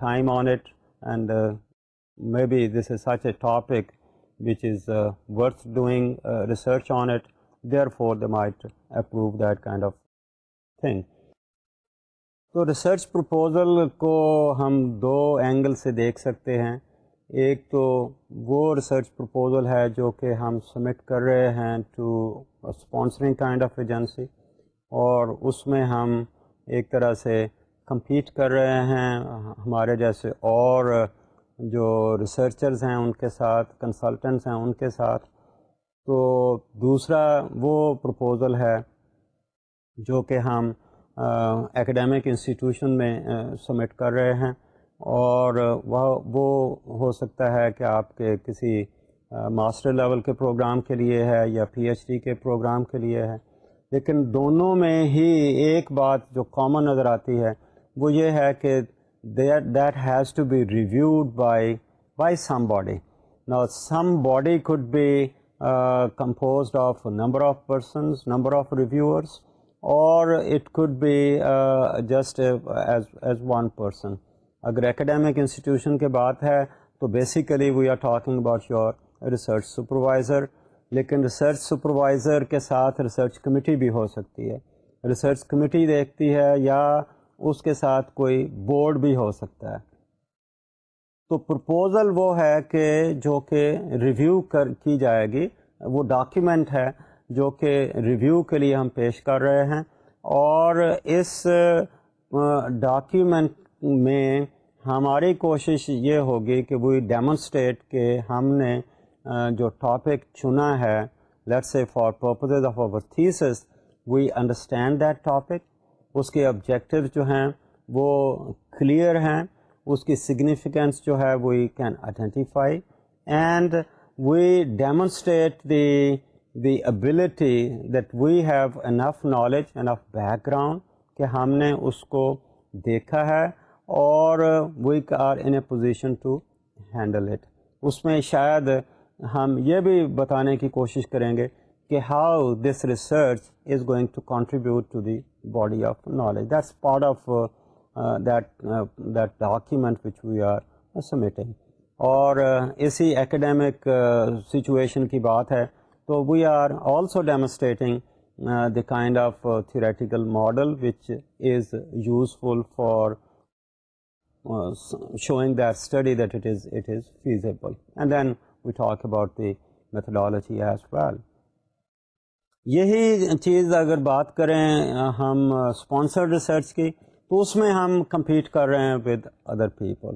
time on it and may be this is such a topic which is worth doing research on it therefore they might approve that kind of thing تو ریسرچ پرپوزل کو ہم دو اینگل سے دیکھ سکتے ہیں ایک تو وہ ریسرچ پرپوزل ہے جو کہ ہم سبمٹ کر رہے ہیں to sponsoring kind of agency اور اس میں ہم ایک طرح سے کمپیٹ کر رہے ہیں ہمارے جیسے اور جو ریسرچرز ہیں ان کے ساتھ کنسلٹنٹس ہیں ان کے ساتھ تو دوسرا وہ پروپوزل ہے جو کہ ہم اکیڈمک انسٹیٹیوشن میں سبمٹ کر رہے ہیں اور وہ وہ ہو سکتا ہے کہ آپ کے کسی ماسٹر لیول کے پروگرام کے لیے ہے یا پی ایچ ڈی کے پروگرام کے لیے ہے لیکن دونوں میں ہی ایک بات جو کامن نظر آتی ہے وہ یہ ہے کہ that has to be reviewed by by some body نا some body could be composed of number of persons number of reviewers اور it could be just as as one person اگر اکیڈیمک انسٹیٹیوشن کے بات ہے تو basically we are talking about your research supervisor لیکن ریسرچ سپروائزر کے ساتھ ریسرچ کمیٹی بھی ہو سکتی ہے ریسرچ کمیٹی دیکھتی ہے یا اس کے ساتھ کوئی بورڈ بھی ہو سکتا ہے تو پرپوزل وہ ہے کہ جو کہ ریویو کر کی جائے گی وہ ڈاکیومنٹ ہے جو کہ ریویو کے لیے ہم پیش کر رہے ہیں اور اس ڈاکیومنٹ میں ہماری کوشش یہ ہوگی کہ وہی ڈیمونسٹریٹ کہ ہم نے جو ٹاپک چنا ہے لیٹ سے for purposes of our thesis we understand that topic اس کے آبجیکٹیو جو ہیں وہ کلیئر ہیں اس کی سگنیفیکینس جو ہے we can identify and we demonstrate the the ability that we have enough knowledge enough background کہ ہم نے اس کو دیکھا ہے اور we are in a position to handle it اس میں شاید ہم یہ بھی بتانے کی کوشش کریں گے کہ how this research is going to contribute to the body of knowledge that's part of that that document which we are submitting اور uh, اسی ایکڈیمک سچویشن uh, کی بات ہے تو we are also demonstrating the kind of theoretical model which is useful for showing their study that it is it is feasible and then we talk about the methodology as well یہی چیز اگر بات کریں ہم اسپانسر ریسرچ کی تو اس میں ہم کمپیٹ کر رہے ہیں ود ادر پیپل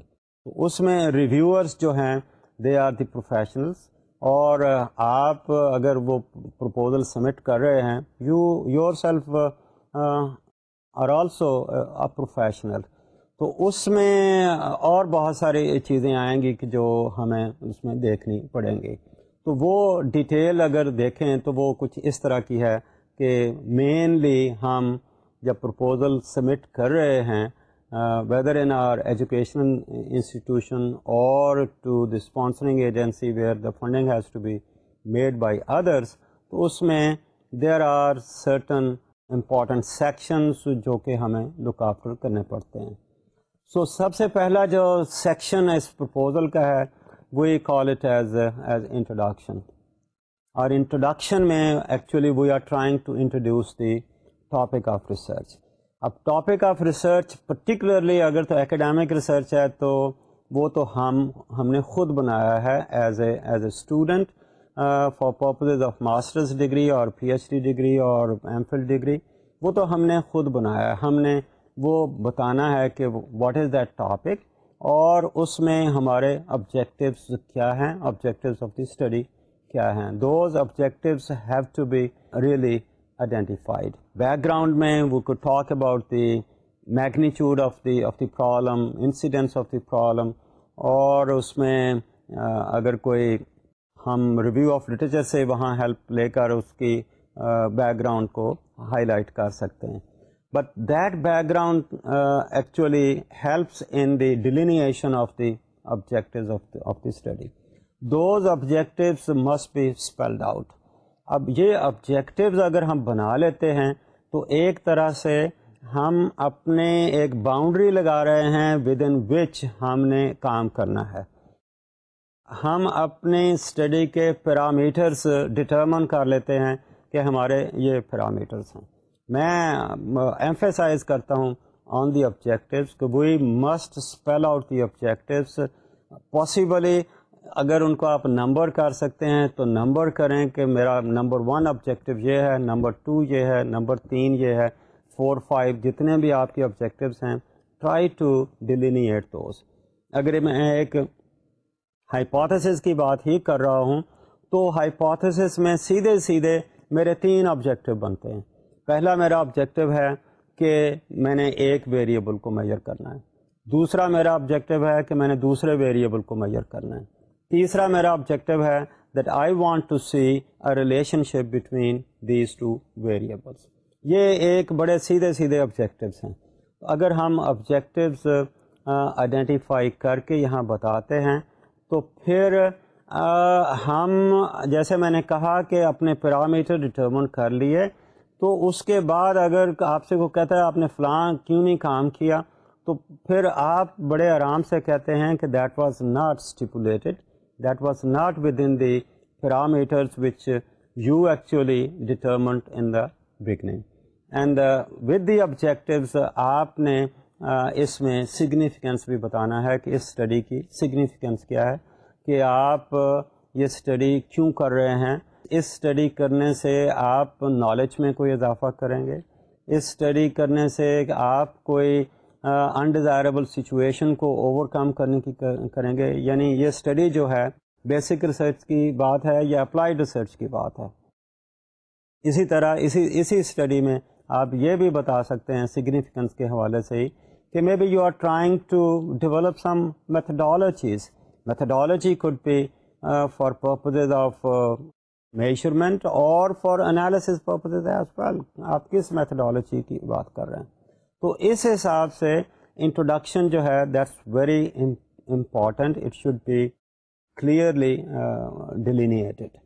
اس میں ریویورس جو ہیں دے آر دی پروفیشنلس اور آپ اگر وہ پروپوزل سبمٹ کر رہے ہیں you yourself are also a professional تو اس میں اور بہت ساری چیزیں آئیں گی کہ جو ہمیں اس میں دیکھنی پڑیں گی تو وہ ڈیٹیل اگر دیکھیں تو وہ کچھ اس طرح کی ہے کہ مینلی ہم جب پرپوزل سبمٹ کر رہے ہیں whether in our educational institution اور to the sponsoring agency where the funding has to be made by others تو اس میں there are certain important sections جو کہ ہمیں لک آفٹر کرنے پڑتے ہیں سو سب سے پہلا جو سیکشن ہے اس پرپوزل کا ہے وہی کال اٹ ایز انٹروڈکشن اور انٹروڈکشن میں actually we are trying to introduce the topic of research اب ٹاپک آف ریسرچ پرٹیکولرلی اگر تو اکیڈیمک ریسرچ ہے تو وہ تو ہم ہم نے خود بنایا ہے as a as a student for purpose of masters degree اور پی ایچ ڈی ڈگری اور ایم فل ڈگری وہ تو ہم نے خود بنایا ہے ہم نے وہ بتانا ہے کہ واٹ از دیٹ ٹاپک اور اس میں ہمارے آبجیکٹیوز کیا ہیں آبجیکٹیوز آف دی اسٹڈی کیا ہیں those objectives have to be really identified background میں وہ کو talk about the magnitude of the of the problem incidents of the problem اور اس میں اگر کوئی ہم ریویو آف لٹریچر سے وہاں ہیلپ لے کر اس کی بیک گراؤنڈ کو ہائی لائٹ کر سکتے ہیں but that background actually helps in the delineation of the objectives of the study those objectives must be spelled out اب یہ آبجیکٹیوز اگر ہم بنا لیتے ہیں تو ایک طرح سے ہم اپنے ایک باؤنڈری لگا رہے ہیں ود ان وچ ہم نے کام کرنا ہے ہم اپنے اسٹڈی کے پیرامیٹرس ڈٹرمن کر لیتے ہیں کہ ہمارے یہ پیرامیٹرس ہیں میں ایمفیسائز کرتا ہوں آن دی آبجیکٹیوس کہ we must spell out the objectives possibly اگر ان کو آپ نمبر کر سکتے ہیں تو نمبر کریں کہ میرا نمبر ون آبجیکٹیو یہ ہے نمبر ٹو یہ ہے نمبر تین یہ ہے فور فائیو جتنے بھی آپ کے آبجیکٹیوس ہیں ٹرائی ٹو ڈیلینیٹ دوز اگر میں ایک ہائپوتھسس کی بات ہی کر رہا ہوں تو ہائپوتھسس میں سیدھے سیدھے میرے تین آبجیکٹیو بنتے ہیں پہلا میرا آبجیکٹیو ہے کہ میں نے ایک ویریبل کو میئر کرنا ہے دوسرا میرا آبجیکٹیو ہے کہ میں نے دوسرے ویریبل کو میئر کرنا ہے تیسرا میرا آبجیکٹیو ہے that I want to see a relationship between these two variables یہ ایک بڑے سیدھے سیدھے آبجیکٹیوس ہیں اگر ہم آبجیکٹوز آئیڈینٹیفائی کر کے یہاں بتاتے ہیں تو پھر ہم جیسے میں نے کہا کہ اپنے پیرامیٹر ڈٹرمن کر لیے تو اس کے بعد اگر آپ سے وہ کہتا ہے آپ نے فلاں کیوں نہیں کام کیا تو پھر آپ بڑے آرام سے کہتے ہیں کہ that was not stipulated that was not within the parameters which you actually determined in the beginning and with the objectives آپ نے uh, اس میں سگنیفیکینس بھی بتانا ہے کہ اس اسٹڈی کی سگنیفیکینس کیا ہے کہ آپ uh, یہ اسٹڈی کیوں کر رہے ہیں اس اسٹڈی کرنے سے آپ نالج میں کوئی اضافہ کریں گے اس اسٹڈی کرنے سے آپ کوئی انڈیزائربل سچویشن کو اوور کم کرنے کی کریں گے یعنی یہ اسٹڈی جو ہے بیسک ریسرچ کی بات ہے یا اپلائیڈ ریسرچ کی بات ہے اسی طرح اسی اسی اسٹڈی میں آپ یہ بھی بتا سکتے ہیں سگنیفیکنس کے حوالے سے ہی کہ may be you are trying to develop some methodologies methodology could be for purposes of measurement اور فار ایز ویل آپ کس میتھڈالوجی کی بات کر رہے ہیں تو اس حساب سے انٹروڈکشن جو ہے that's very important it should be clearly delineated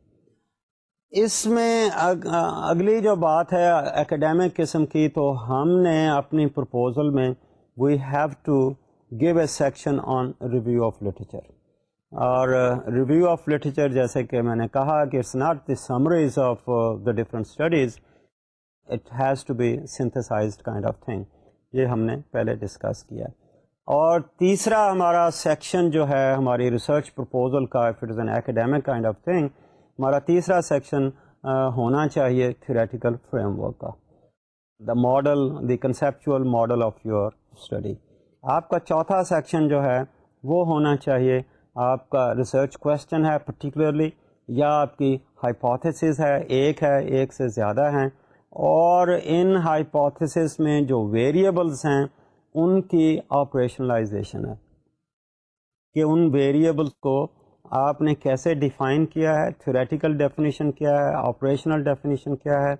اس میں اگلی جو بات ہے اکیڈیمک قسم کی تو ہم نے اپنی پرپوزل میں we have to give a section on review of literature اور ریویو آف لٹریچر جیسے کہ میں نے کہا کہ it's not the summaries of the different studies it has to be synthesized kind of thing یہ ہم نے پہلے ڈسکس کیا اور تیسرا ہمارا سیکشن جو ہے ہماری ریسرچ پرپوزل کا if it is an academic kind of thing ہمارا تیسرا سیکشن ہونا چاہیے تھیوریٹیکل فریم ورک کا the model the conceptual model of your study آپ کا چوتھا سیکشن جو ہے وہ ہونا چاہیے آپ کا ریسرچ کوشچن ہے پرٹیکولرلی یا آپ کی ہائپوتھسز ہے ایک ہے ایک سے زیادہ ہیں اور ان ہائپوتھسز میں جو ویریبلس ہیں ان کی آپریشنلائزیشن ہے کہ ان ویریبلس کو آپ نے کیسے ڈیفائن کیا ہے تھیوریٹیکل ڈیفینیشن کیا ہے آپریشنل ڈیفینیشن کیا ہے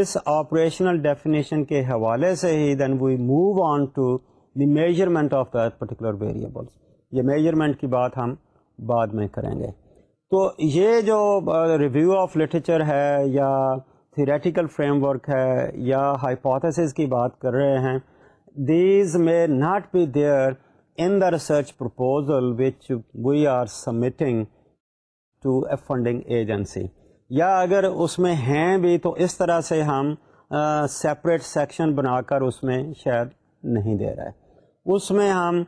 اس آپریشنل ڈیفینیشن کے حوالے سے ہی then we move on to the measurement of that particular variables یہ میجرمنٹ کی بات ہم بعد میں کریں گے تو یہ جو ریویو آف لٹریچر ہے یا تھیریٹیکل فریم ورک ہے یا ہائپوتھس کی بات کر رہے ہیں these may not be there in the research proposal which we are submitting to a funding agency یا اگر اس میں ہیں بھی تو اس طرح سے ہم سپریٹ سیکشن بنا کر اس میں شاید نہیں دے رہے اس میں ہم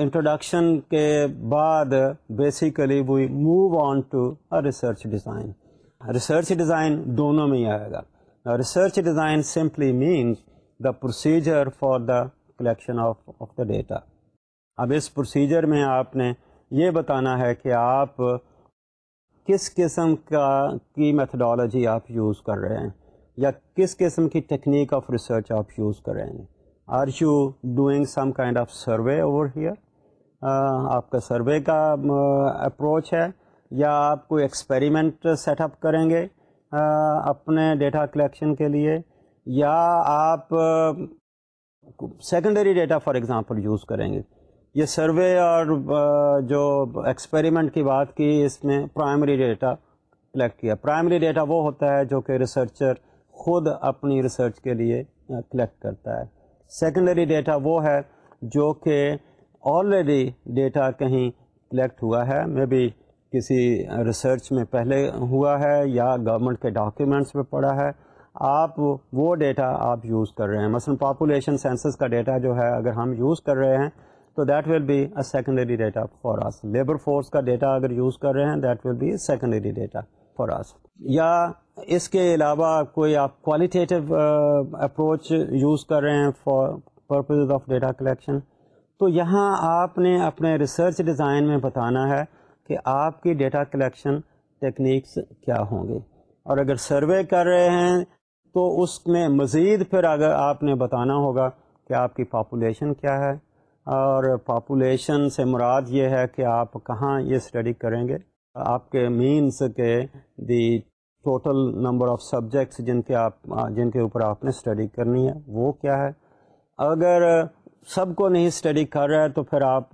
انٹروڈکشن کے بعد basically we move on to research design research design دونوں میں ہی آئے گا research design simply means the procedure for the collection of of the data اب اس پروسیجر میں آپ نے یہ بتانا ہے کہ آپ کس قسم کا کی میتھڈالوجی آپ یوز کر رہے ہیں یا کس قسم کی ٹیکنیک آف ریسرچ آپ یوز کر رہے ہیں are you doing some kind of survey over here آپ کا سروے کا اپروچ ہے یا آپ کوئی ایکسپیریمنٹ سیٹ اپ کریں گے اپنے ڈیٹا کلیکشن کے لیے یا آپ secondary data for example use کریں گے یہ سروے اور جو ایکسپیریمنٹ کی بات کی اس میں پرائمری ڈیٹا کلیکٹ کیا پرائمری ڈیٹا وہ ہوتا ہے جو کہ ریسرچر خود اپنی ریسرچ کے لیے کلیکٹ کرتا ہے سیکنڈری ڈیٹا وہ ہے جو کہ آلریڈی ڈیٹا کہیں کلیکٹ ہوا ہے مے بی کسی ریسرچ میں پہلے ہوا ہے یا گورنمنٹ کے ڈاکیومنٹس پہ پڑا ہے آپ وہ ڈیٹا آپ یوز کر رہے ہیں مثلاً پاپولیشن سینسس کا ڈیٹا جو ہے اگر ہم یوز کر رہے ہیں تو that will be a secondary data for us labour force کا ڈیٹا اگر یوز کر رہے ہیں that will be secondary data for us یا اس کے علاوہ کوئی آپ کوالیٹیٹو اپروچ یوز کر رہے ہیں for purpose of data collection تو یہاں آپ نے اپنے ریسرچ ڈیزائن میں بتانا ہے کہ آپ کی ڈیٹا کلیکشن ٹیکنیکس کیا ہوں گی اور اگر سروے کر رہے ہیں تو اس میں مزید پھر اگر آپ نے بتانا ہوگا کہ آپ کی پاپولیشن کیا ہے اور پاپولیشن سے مراد یہ ہے کہ آپ کہاں یہ اسٹڈی کریں گے آپ کے مینس کے the total number of subjects جن کے آپ جن کے اوپر آپ نے اسٹڈی کرنی ہے وہ کیا ہے اگر سب کو نہیں اسٹڈی کر رہا ہے تو پھر آپ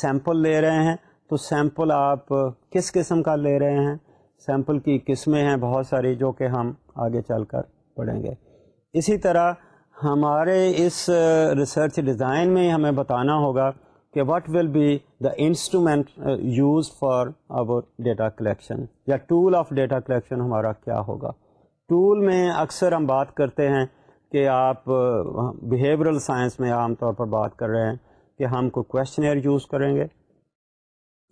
سیمپل لے رہے ہیں تو سیمپل آپ کس قسم کا لے رہے ہیں سیمپل کی قسمیں ہیں بہت ساری جو کہ ہم آگے چل کر پڑھیں گے اسی طرح ہمارے اس ریسرچ ڈیزائن میں ہمیں بتانا ہوگا کہ what will be the instrument use for our data collection یا ٹول آف ڈیٹا کلیکشن ہمارا کیا ہوگا ٹول میں اکثر ہم بات کرتے ہیں کہ آپ بیہیورل سائنس میں عام طور پر بات کر رہے ہیں کہ ہم کو کویشنیئر یوز کریں گے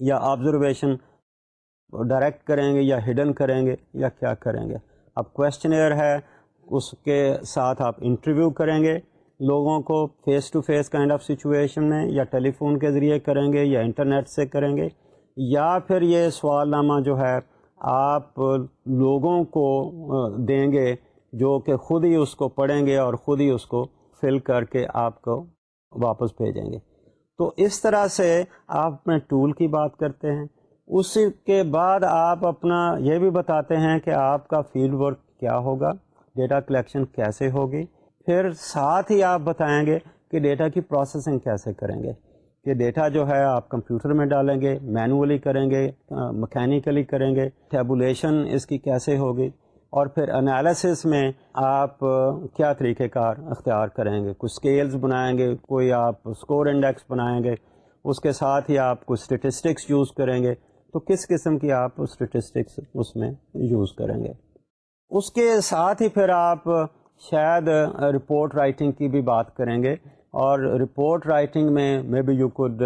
یا آبزرویشن ڈائریکٹ کریں گے یا ہڈن کریں گے یا کیا کریں گے اب کویشچنیئر ہے اس کے ساتھ آپ انٹرویو کریں گے لوگوں کو face to face kind of situation میں یا ٹیلی فون کے ذریعے کریں گے یا انٹرنیٹ سے کریں گے یا پھر یہ سوال نامہ جو ہے آپ لوگوں کو دیں گے جو کہ خود ہی اس کو پڑھیں گے اور خود ہی اس کو فل کر کے آپ کو واپس بھیجیں گے تو اس طرح سے آپ اپنے ٹول کی بات کرتے ہیں اس کے بعد آپ اپنا یہ بھی بتاتے ہیں کہ آپ کا فیلڈ ورک کیا ہوگا ڈیٹا کلیکشن کیسے ہوگی پھر ساتھ ہی آپ بتائیں گے کہ ڈیٹا کی پروسیسنگ کیسے کریں گے کہ ڈیٹا جو ہے آپ کمپیوٹر میں ڈالیں گے مینولی کریں گے مکینیکلی کریں گے ٹیبولیشن اس کی کیسے ہوگی اور پھر انالیسس میں آپ کیا طریقہ کار اختیار کریں گے کچھ اسکیلز بنائیں گے کوئی آپ اسکور انڈیکس بنائیں گے اس کے ساتھ ہی آپ کو اسٹیٹسٹکس یوز کریں گے تو کس قسم کی آپ اسٹیٹسٹکس اس میں یوز کریں گے اس کے ساتھ ہی پھر آپ شاید رپورٹ رائٹنگ کی بھی بات کریں گے اور رپورٹ رائٹنگ میں may be you could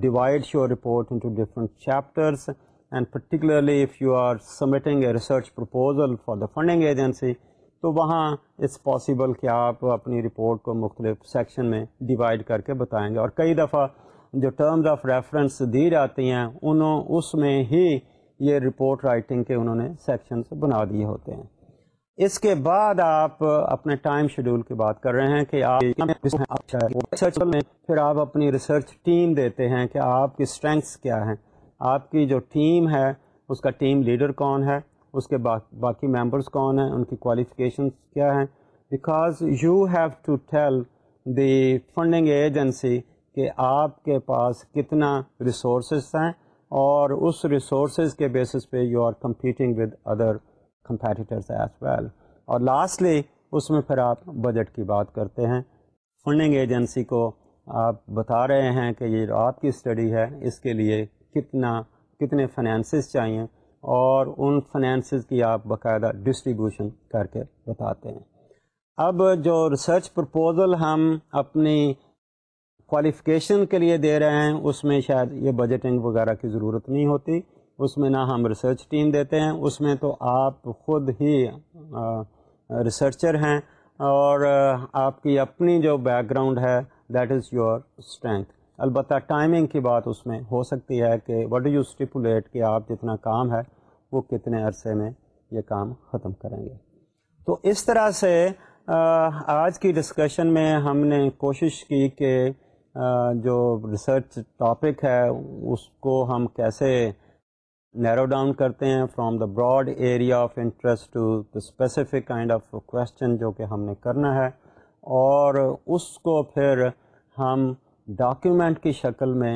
divide your report into different chapters and particularly if you are submitting a research proposal for the funding agency تو وہاں اٹس پاسبل کہ آپ اپنی رپورٹ کو مختلف سیکشن میں ڈیوائڈ کر کے بتائیں گے اور کئی دفعہ جو ٹرمز آف ریفرنس دی جاتی ہیں انہوں اس میں ہی یہ رپورٹ رائٹنگ کے انہوں نے سیکشنس بنا دیے ہوتے ہیں اس کے بعد آپ اپنے ٹائم شیڈول کی بات کر رہے ہیں کہ آپ ریسرچ میں پھر آپ اپنی ریسرچ ٹیم دیتے ہیں کہ آپ کی اسٹرینگس کیا ہیں آپ کی جو ٹیم ہے اس کا ٹیم لیڈر کون ہے اس کے باقی ممبرس کون ہیں ان کی کوالیفیکیشنس کیا ہیں because you have to tell the funding agency کہ آپ کے پاس کتنا ریسورسز ہیں اور اس ریسورسز کے بیسس پہ you are competing with other competitors as well اور لاسٹلی اس میں پھر آپ بجٹ کی بات کرتے ہیں فنڈنگ ایجنسی کو آپ بتا رہے ہیں کہ یہ آپ کی اسٹڈی ہے اس کے لیے کتنا کتنے فنانسز چاہیے اور ان فنانسز کی آپ باقاعدہ ڈسٹریبیوشن کر کے بتاتے ہیں اب جو ریسرچ پرپوزل ہم اپنی کوالیفکیشن کے لیے دے رہے ہیں اس میں شاید یہ بجٹنگ وغیرہ کی ضرورت نہیں ہوتی اس میں نہ ہم ریسرچ ٹیم دیتے ہیں اس میں تو آپ خود ہی ریسرچر ہیں اور آپ کی اپنی جو بیک گراؤنڈ ہے دیٹ از یور اسٹرینتھ البتہ ٹائمنگ کی بات اس میں ہو سکتی ہے کہ وٹ ڈو یو اسٹیپولیٹ کہ آپ جتنا کام ہے وہ کتنے عرصے میں یہ کام ختم کریں گے تو اس طرح سے آج کی ڈسکشن میں ہم نے کوشش کی کہ جو ریسرچ ٹاپک ہے اس کو ہم کیسے نیرو ڈاؤن کرتے ہیں from the broad area of interest to the specific kind of question جو کہ ہم نے کرنا ہے اور اس کو پھر ہم ڈاکیومنٹ کی شکل میں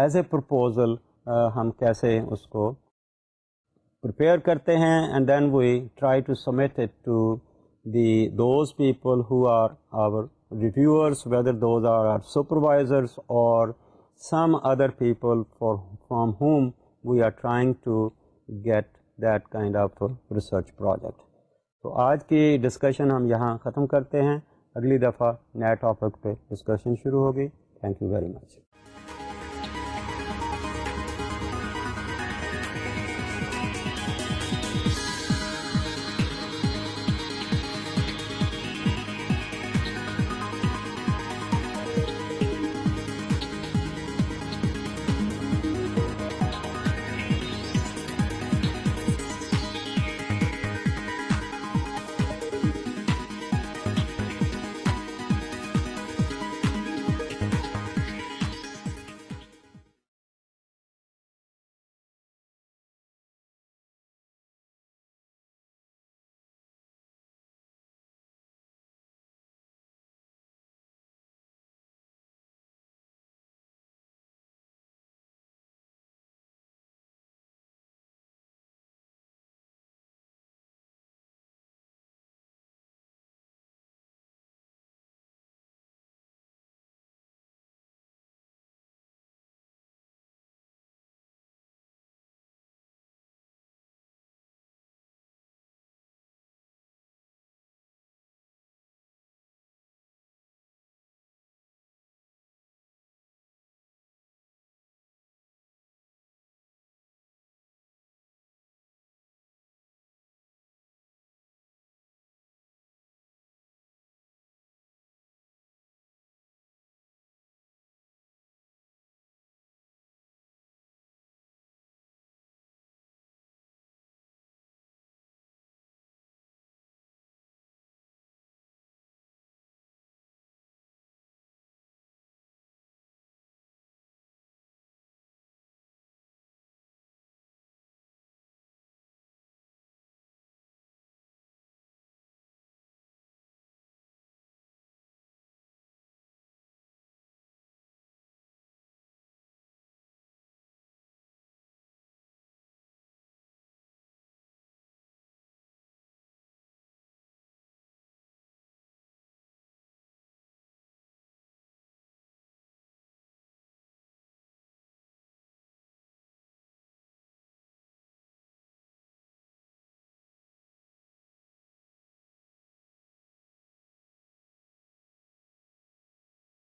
ایز اے پرپوزل ہم کیسے اس کو پریپیئر کرتے ہیں and then we try to submit it to the those people who are our reviewers whether those are are supervisors اور some other people for from home we are trying to get that kind of research project تو آج کی ڈسکشن ہم یہاں ختم کرتے ہیں اگلی دفعہ نئے ٹاپک پہ ڈسکشن شروع ہوگی تھینک یو ویری مچ